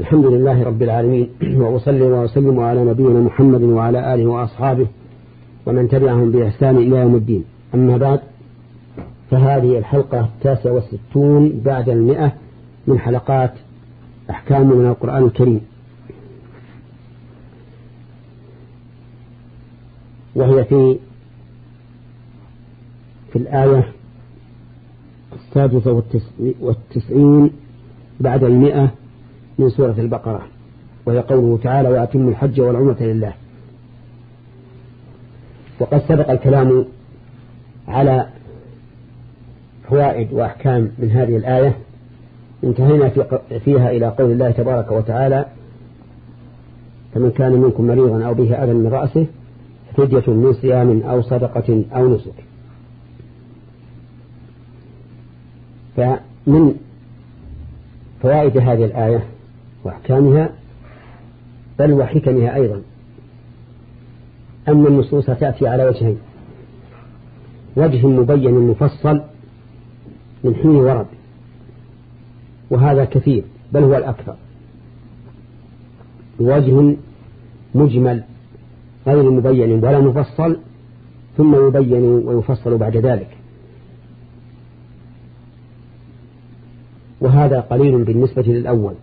الحمد لله رب العالمين. وأصلي وأسلم على نبينا محمد وعلى آله وأصحابه ومن تبعهم بإحسان إلى يوم الدين. أما بعد فهذه الحلقة التاسعة والستون بعد المئة من حلقات أحكام من القرآن الكريم. وهي في في الآية السادسة والتسعين بعد المئة من سورة البقرة وهي قوله تعالى وأتم الحج والعمرة لله. وقد سبق الكلام على فوائد وأحكام من هذه الآية انتهينا فيها إلى قول الله تبارك وتعالى فمن كان منكم مريضا أو به أذى من رأسه فدية من صيام أو صدقة أو نسك. فمن فوائد هذه الآية وأحكامها بل وحكمها أيضا. أن النصوص تأتي على وجهين. وجه مبين مفصل من حين ورد وهذا كثير بل هو الأكثر. وجه مجمل غير مبين ولا مفصل ثم يبين ويفصل بعد ذلك. وهذا قليل بالنسبة للأول.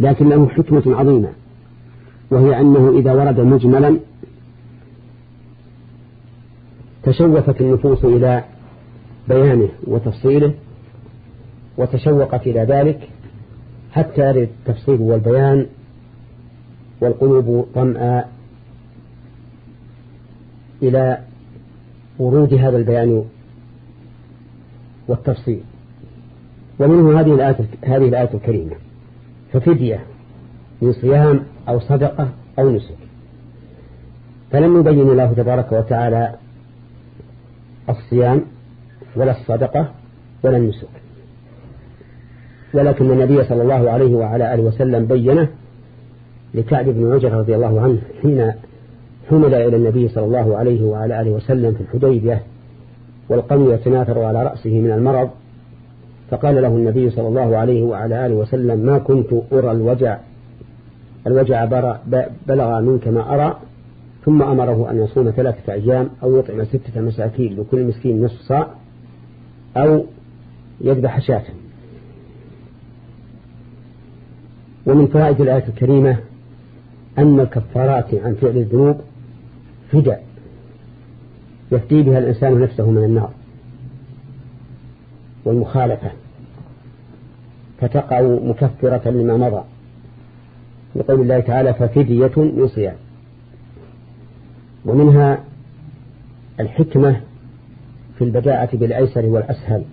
لكن له حكمة عظيمة وهي أنه إذا ورد مجملا تشوفت النفوس إلى بيانه وتفصيله وتشوقت إلى ذلك حتى يرد التفصيل والبيان والقلوب طمأ إلى ورود هذا البيان والتفصيل. ومنه هذه الآية هذه الآية الكريمة. ففدية من صيام أو صدقة أو نسك. فلم يبين الله تبارك وتعالى الصيام ولا الصدقة ولا النسك. ولكن النبي صلى الله عليه وعلى آله وسلم بينه لكعب بن عجر رضي الله عنه حين حمل إلى النبي صلى الله عليه وعلى آله وسلم في الحديبية والقوم يتناثر على رأسه من المرض فقال له النبي صلى الله عليه وعلى آله وسلم ما كنت أرى الوجع الوجع بلغ منك ما أرى ثم أمره أن يصوم ثلاثة أيام أو يطعم ستة مساكين لكل مسكين نصف صاع أو يذبح شاة. ومن فوائد الآية الكريمة أن الكفارات عن فعل الذنوب فدى يفدي بها الإنسان نفسه من النار والمخالفة. فتقع مكفرة لما مضى. لقول الله تعالى ففدية من صيام. ومنها الحكمة في البداءة بالأيسر والأسهل.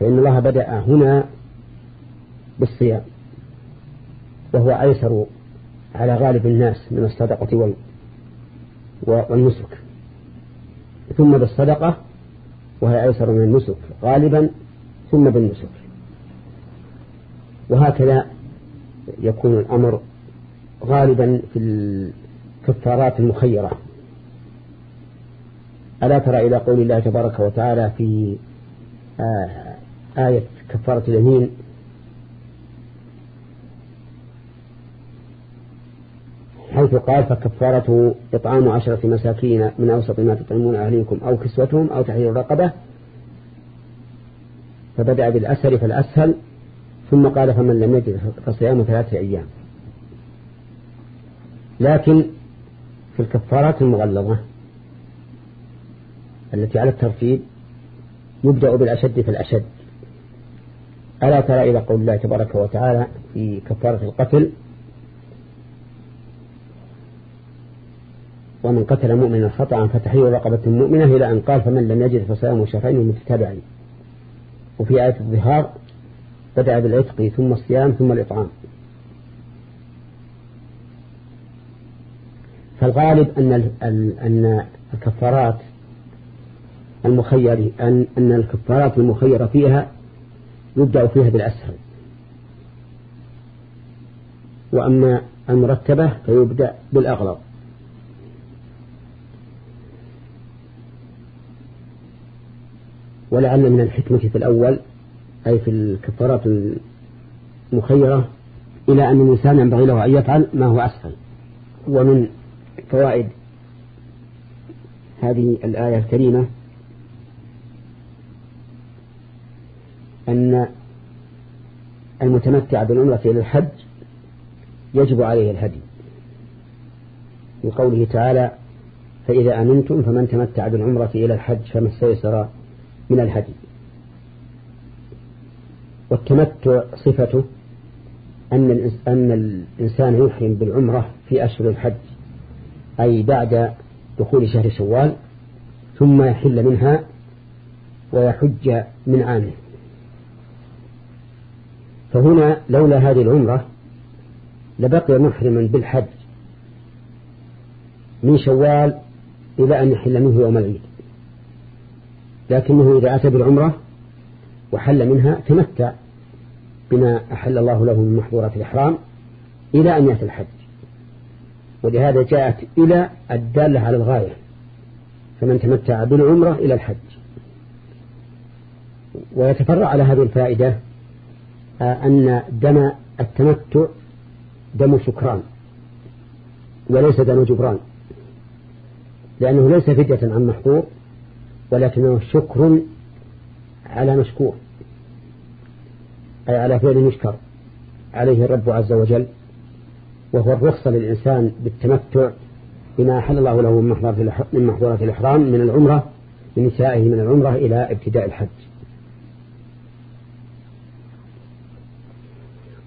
فإن الله بدأ هنا بالصيام. وهو أيسر على غالب الناس من الصدقة والنسك. ثم بالصدقة وهي أيسر من النسك غالبا ثم بالنسك. وهكذا يكون الأمر غالبا في الكفارات المخيرة. ألا ترى إلى قول الله تبارك وتعالى في آه، آية كفارة اليمين حيث قال فكفارته إطعام عشرة مساكين من أوسط ما تطعمون أهليكم أو كسوتهم أو تحرير الرقبة فبدأ بالأسهل فالأسهل ثم قال فمن لم يجد فصيام ثلاثة أيام. لكن في الكفارات المغلظة التي على الترتيب يبدأ بالأشد فالأشد. ألا ترى إلى قول الله تبارك وتعالى في كفارة القتل ومن قتل مؤمنا خطأ فتحرير رقبة مؤمنة إلى أن قال فمن لم يجد فصيام شهرين متتابعين. وفي آية الظهار بدأ بالعتق ثم الصيام ثم الإطعام. فالغالب أن أن الكفارات المخير أن أن الكفارات المخيرة فيها يبدأ فيها بالأسهل. وأما المرتبة فيبدأ بالأغلب. ولعل من الحكمة في الأول أي في الكفارات مخيرة إلى أن الإنسان ينبغي له أن يفعل ما هو أسهل. ومن فوائد هذه الآية الكريمة أن المتمتع بالعمرة إلى الحج يجب عليه الهدي. في قوله تعالى فإذا أمنتم فمن تمتع بالعمرة إلى الحج فما استيسر من الهدي. والتمتع صفته أن أن الإنسان يحرم بالعمرة في أشهر الحج أي بعد دخول شهر شوال ثم يحل منها ويحج من عامه. فهنا لولا هذه العمرة لبقي محرما بالحج من شوال إلى أن يحل منه يوم العيد. لكنه إذا أتى بالعمرة وحل منها تمتع بما أحل الله له من محظورات الإحرام إلى أن يأتي الحج. ولهذا جاءت إلى الدالة على الغاية فمن تمتع بالعمرة إلى الحج. ويتفرع على هذه الفائدة آه، أن دم التمتع دم شكران وليس دم جبران لأنه ليس فدية عن محظور ولكنه شكر على مشكور. أي على فعل يشكر عليه الرب عز وجل. وهو الرخصة للإنسان بالتمتع بما أحل الله له من محظورات الإحرام من العمرة من نسائه من العمرة إلى ابتداء الحج.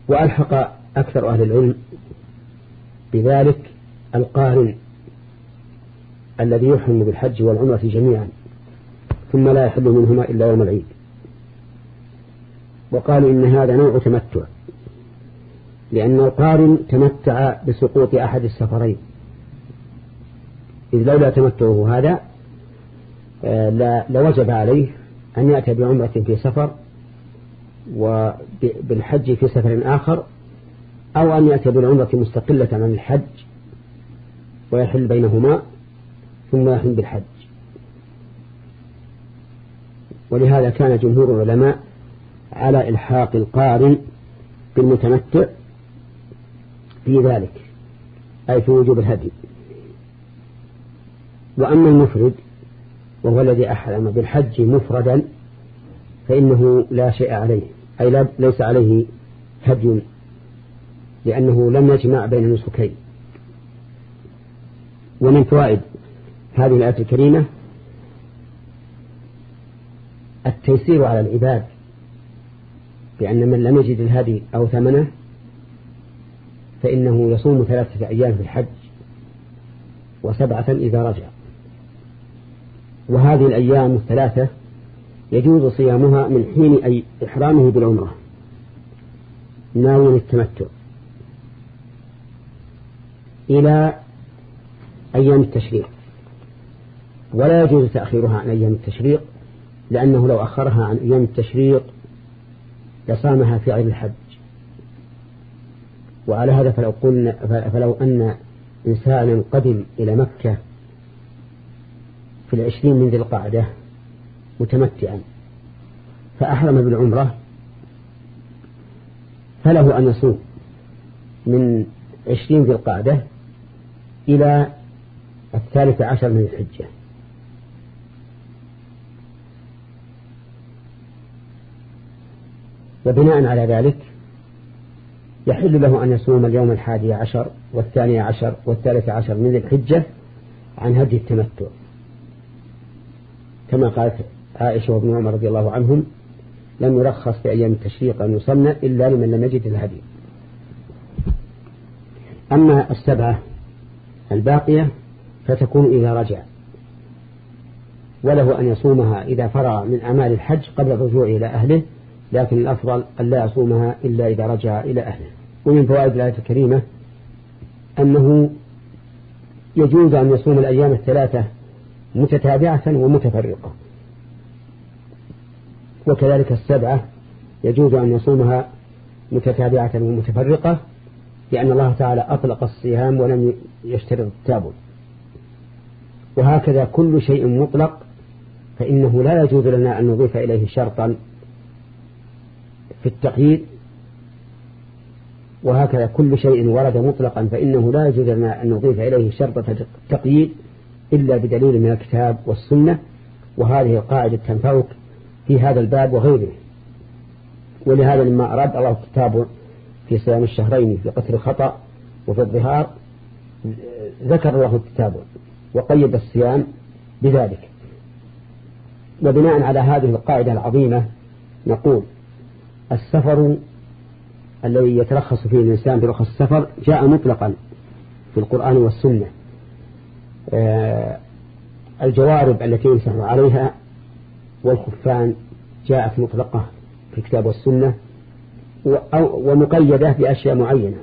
وألحق أكثر أهل العلم بذلك القارن الذي يحرم بالحج والعمرة جميعا ثم لا يحل منهما إلا يوم العيد. وقالوا إن هذا نوع تمتع لأن القارن تمتع بسقوط أحد السفرين. إذ لولا تمتعه هذا آه، لوجب عليه أن يأتي بعمرة في سفر وبالحج في سفر آخر أو أن يأتي بالعمرة مستقلة عن الحج ويحل بينهما ثم يحل بالحج. ولهذا كان جمهور العلماء على إلحاق القارن بالمتمتع في ذلك أي في وجوب الهدي. وأما المفرد وهو الذي أحرم بالحج مفردا فإنه لا شيء عليه أي ليس عليه هدي لأنه لم يجمع بين النسكين. ومن فوائد هذه الآية الكريمة التيسير على العباد بأن من لم يجد الهدي أو ثمنه فإنه يصوم ثلاثة أيام في الحج وسبعة إذا رجع. وهذه الأيام الثلاثة يجوز صيامها من حين أي إحرامه بالعمرة. ناوي التمتع. إلى أيام التشريق. ولا يجوز تأخيرها عن أيام التشريق لأنه لو أخرها عن أيام التشريق لصامها في عيد الحج. وعلى هذا فلو, قلنا فلو أن إنسانا قدم إلى مكة في العشرين من ذي القعدة متمتعا فأحرم بالعمرة فله أن يصوم من عشرين ذي القعدة إلى الثالث عشر من الحجة. وبناء على ذلك يحل له أن يصوم اليوم الحادي عشر والثاني عشر والثالث عشر من ذي الحجة عن هدي التمتع. كما قالت عائشة وابن عمر رضي الله عنهم لم يرخص في أيام التشريق أن يصنع إلا لمن لم يجد الهدي. أما السبعة الباقية فتكون إذا رجع وله أن يصومها إذا فرغ من أعمال الحج قبل الرجوع إلى أهله لكن الأفضل أن لا يصومها إلا إذا رجع إلى أهله. ومن فوائد الآية الكريمة أنه يجوز أن يصوم الأيام الثلاثة متتابعة ومتفرقة. وكذلك السبعة يجوز أن يصومها متتابعة ومتفرقة لأن الله تعالى أطلق الصيام ولم يشترط التابع. وهكذا كل شيء مطلق فإنه لا يجوز لنا أن نضيف إليه شرطا في التقييد وهكذا كل شيء ورد مطلقا فإنه لا يجوز لنا أن نضيف إليه شرطة تقييد إلا بدليل من الكتاب والسنة وهذه القاعدة تنفعك في هذا الباب وغيره ولهذا لما أراد الله كتاب في صيام الشهرين في قتل الخطأ وفي الظهار ذكر الله الكتاب وقيد الصيام بذلك. وبناء على هذه القاعدة العظيمة نقول السفر الذي يترخص فيه الإنسان برخص السفر جاء مطلقا في القرآن والسنة. آه، الجوارب التي يمسح عليها والخفان جاءت مطلقة في الكتاب والسنة ومقيدة بأشياء معينة.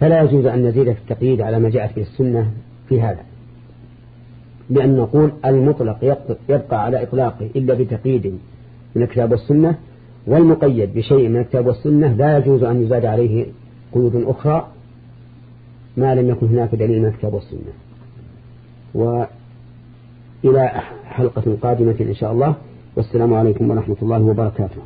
فلا يجوز أن نزيد في التقييد على ما جاءت به السنة في هذا لأن نقول المطلق يبقى على إطلاقه إلا بتقييد من الكتاب والسنة والمقيد بشيء من الكتاب والسنة لا يجوز أن يزاد عليه قيود أخرى ما لم يكن هناك دليل من الكتاب والسنة. وإلى حلقة قادمة إن شاء الله. والسلام عليكم ورحمة الله وبركاته.